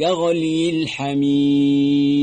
كغلي الحميم